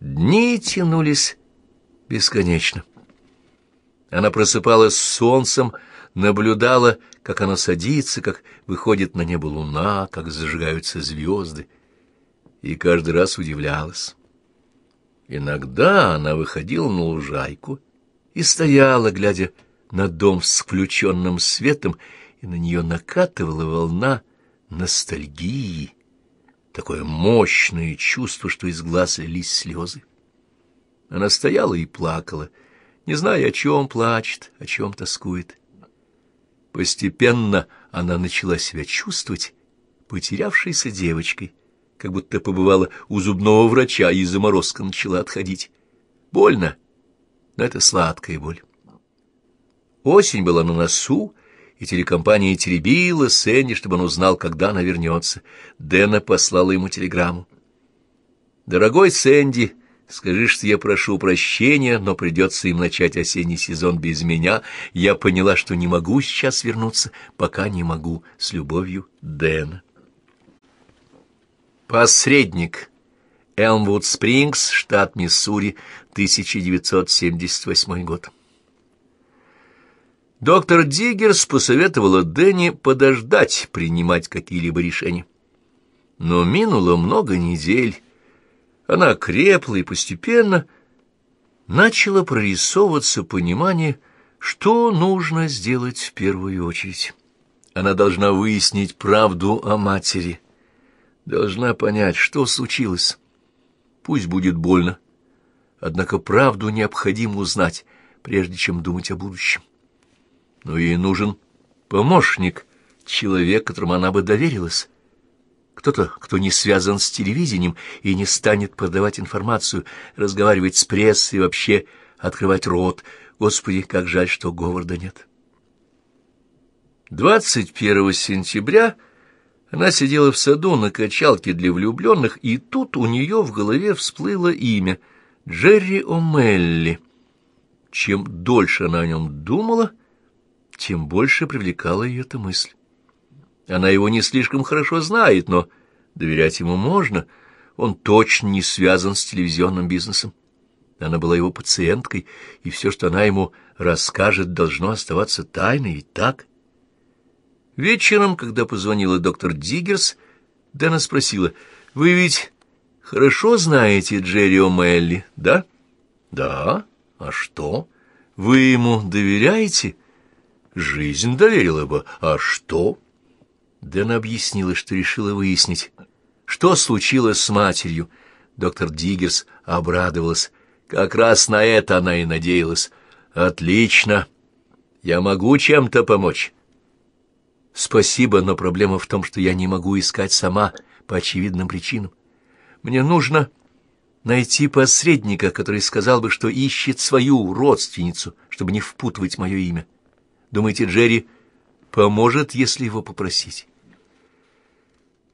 Дни тянулись бесконечно. Она просыпалась с солнцем, наблюдала, как оно садится, как выходит на небо луна, как зажигаются звезды, и каждый раз удивлялась. Иногда она выходила на лужайку и стояла, глядя на дом с включенным светом, и на нее накатывала волна ностальгии, такое мощное чувство, что из глаз лились слезы. Она стояла и плакала, не зная, о чем плачет, о чем тоскует. Постепенно она начала себя чувствовать потерявшейся девочкой, как будто побывала у зубного врача, и заморозка начала отходить. Больно, но это сладкая боль. Осень была на носу, и телекомпания теребила Сэнди, чтобы он узнал, когда она вернется. Дэна послала ему телеграмму. «Дорогой Сэнди, скажи, что я прошу прощения, но придется им начать осенний сезон без меня. Я поняла, что не могу сейчас вернуться, пока не могу. С любовью, Дэна». Посредник. Элмвуд Спрингс, штат Миссури, 1978 год. Доктор Диггерс посоветовала Дэнни подождать принимать какие-либо решения. Но минуло много недель. Она крепла и постепенно начало прорисовываться понимание, что нужно сделать в первую очередь. Она должна выяснить правду о матери, должна понять, что случилось. Пусть будет больно, однако правду необходимо узнать, прежде чем думать о будущем но ей нужен помощник, человек, которому она бы доверилась. Кто-то, кто не связан с телевидением и не станет продавать информацию, разговаривать с прессой вообще открывать рот. Господи, как жаль, что Говарда нет. 21 сентября она сидела в саду на качалке для влюбленных, и тут у нее в голове всплыло имя — Джерри О'Мелли. Чем дольше она о нем думала, тем больше привлекала ее эта мысль. Она его не слишком хорошо знает, но доверять ему можно. Он точно не связан с телевизионным бизнесом. Она была его пациенткой, и все, что она ему расскажет, должно оставаться тайной, ведь так? Вечером, когда позвонила доктор Диггерс, Дэна спросила, «Вы ведь хорошо знаете Джерри О'Мелли, да?» «Да? А что? Вы ему доверяете?» Жизнь доверила бы. А что? Дэна объяснила, что решила выяснить, что случилось с матерью. Доктор Диггерс обрадовалась. Как раз на это она и надеялась. Отлично. Я могу чем-то помочь. Спасибо, но проблема в том, что я не могу искать сама по очевидным причинам. Мне нужно найти посредника, который сказал бы, что ищет свою родственницу, чтобы не впутывать мое имя. Думаете, Джерри поможет, если его попросить?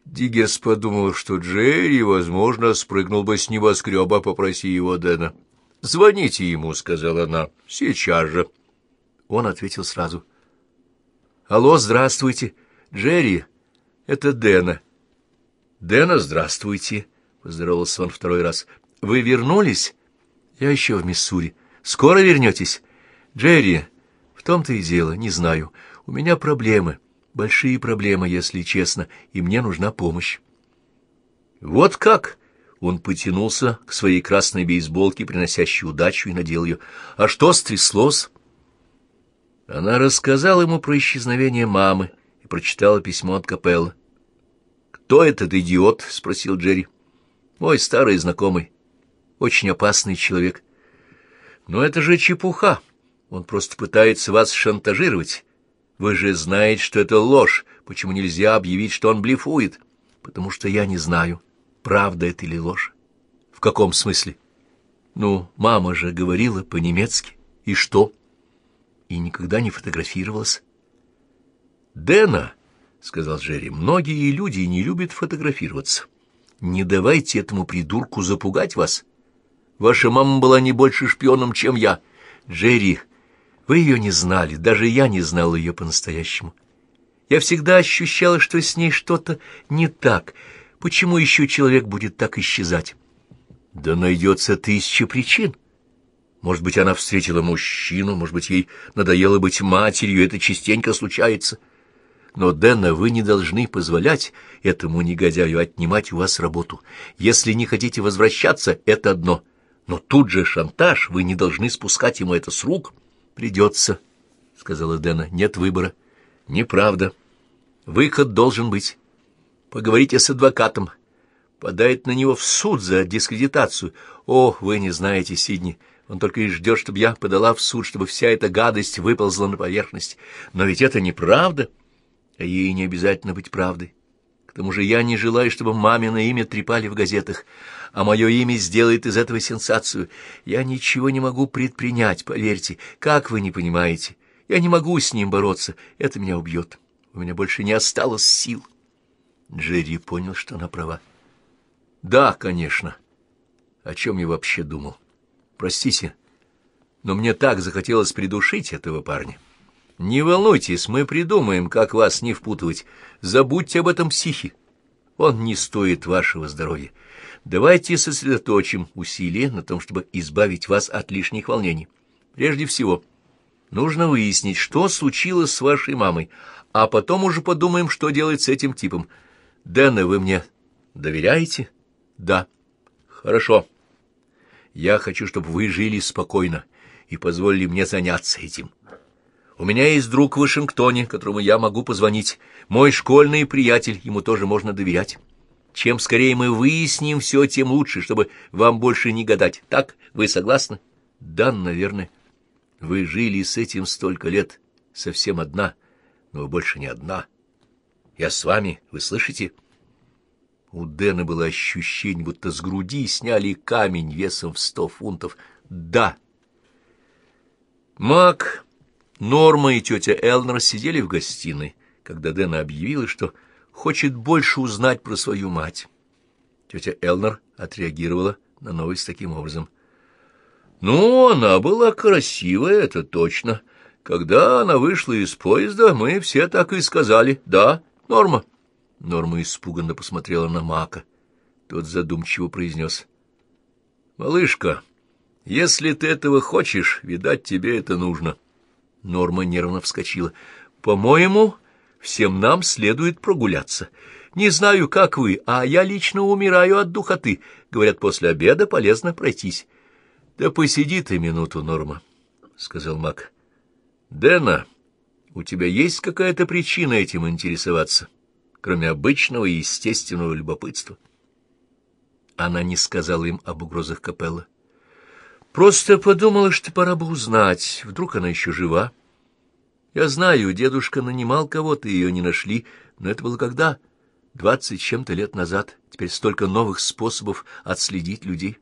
Диггерс подумал, что Джерри, возможно, спрыгнул бы с небоскреба, попроси его Дэна. «Звоните ему», — сказала она, — «сейчас же». Он ответил сразу. «Алло, здравствуйте. Джерри, это Дэна». «Дэна, здравствуйте», — поздоровался он второй раз. «Вы вернулись?» «Я еще в Миссури. Скоро вернетесь?» «Джерри, том-то и дело, не знаю. У меня проблемы, большие проблемы, если честно, и мне нужна помощь. Вот как? Он потянулся к своей красной бейсболке, приносящей удачу, и надел ее. А что стряслось? Она рассказала ему про исчезновение мамы и прочитала письмо от Капелла. «Кто этот идиот?» — спросил Джерри. «Мой старый знакомый. Очень опасный человек». «Но это же чепуха. Он просто пытается вас шантажировать. Вы же знаете, что это ложь. Почему нельзя объявить, что он блефует? Потому что я не знаю, правда это или ложь. В каком смысле? Ну, мама же говорила по-немецки. И что? И никогда не фотографировалась. Дэна, — сказал Джерри, — многие люди не любят фотографироваться. Не давайте этому придурку запугать вас. Ваша мама была не больше шпионом, чем я. Джерри, вы ее не знали, даже я не знал ее по-настоящему. Я всегда ощущала, что с ней что-то не так. Почему еще человек будет так исчезать? Да найдется тысяча причин. Может быть, она встретила мужчину, может быть, ей надоело быть матерью, это частенько случается. Но, Дэна, вы не должны позволять этому негодяю отнимать у вас работу. Если не хотите возвращаться, это одно. Но тут же шантаж, вы не должны спускать ему это с рук. Придется, — сказала Дэна, — нет выбора. Неправда. Выход должен быть. Поговорите с адвокатом. Подает на него в суд за дискредитацию. О, вы не знаете, Сидни, он только и ждет, чтобы я подала в суд, чтобы вся эта гадость выползла на поверхность. Но ведь это неправда. А ей не обязательно быть правдой. Тому же я не желаю, чтобы мамино имя трепали в газетах, а мое имя сделает из этого сенсацию. Я ничего не могу предпринять, поверьте, как вы не понимаете. Я не могу с ним бороться, это меня убьет. У меня больше не осталось сил. Джерри понял, что она права. Да, конечно. О чем я вообще думал? Простите, но мне так захотелось придушить этого парня. Не волнуйтесь, мы придумаем, как вас не впутывать. Забудьте об этом психе. Он не стоит вашего здоровья. Давайте сосредоточим усилия на том, чтобы избавить вас от лишних волнений. Прежде всего, нужно выяснить, что случилось с вашей мамой, а потом уже подумаем, что делать с этим типом. Дэна, вы мне доверяете? Да. Хорошо. Я хочу, чтобы вы жили спокойно и позволили мне заняться этим. У меня есть друг в Вашингтоне, которому я могу позвонить. Мой школьный приятель, ему тоже можно доверять. Чем скорее мы выясним все, тем лучше, чтобы вам больше не гадать. Так, вы согласны? Да, наверное. Вы жили с этим столько лет, совсем одна, но вы больше не одна. Я с вами, вы слышите?» У Дэна было ощущение, будто с груди сняли камень весом в сто фунтов. «Да». Мак, Норма и тетя Элнер сидели в гостиной, когда Дэна объявила, что хочет больше узнать про свою мать. Тетя Элнер отреагировала на новость таким образом. «Ну, она была красивая, это точно. Когда она вышла из поезда, мы все так и сказали. Да, Норма». Норма испуганно посмотрела на Мака. Тот задумчиво произнес. «Малышка, если ты этого хочешь, видать, тебе это нужно». Норма нервно вскочила. «По-моему, всем нам следует прогуляться. Не знаю, как вы, а я лично умираю от духоты. Говорят, после обеда полезно пройтись». «Да посиди ты минуту, Норма», — сказал Мак. «Дэна, у тебя есть какая-то причина этим интересоваться?» кроме обычного и естественного любопытства. Она не сказала им об угрозах Капелла. Просто подумала, что пора бы узнать, вдруг она еще жива. Я знаю, дедушка нанимал кого-то, ее не нашли, но это было когда? Двадцать чем-то лет назад. Теперь столько новых способов отследить людей.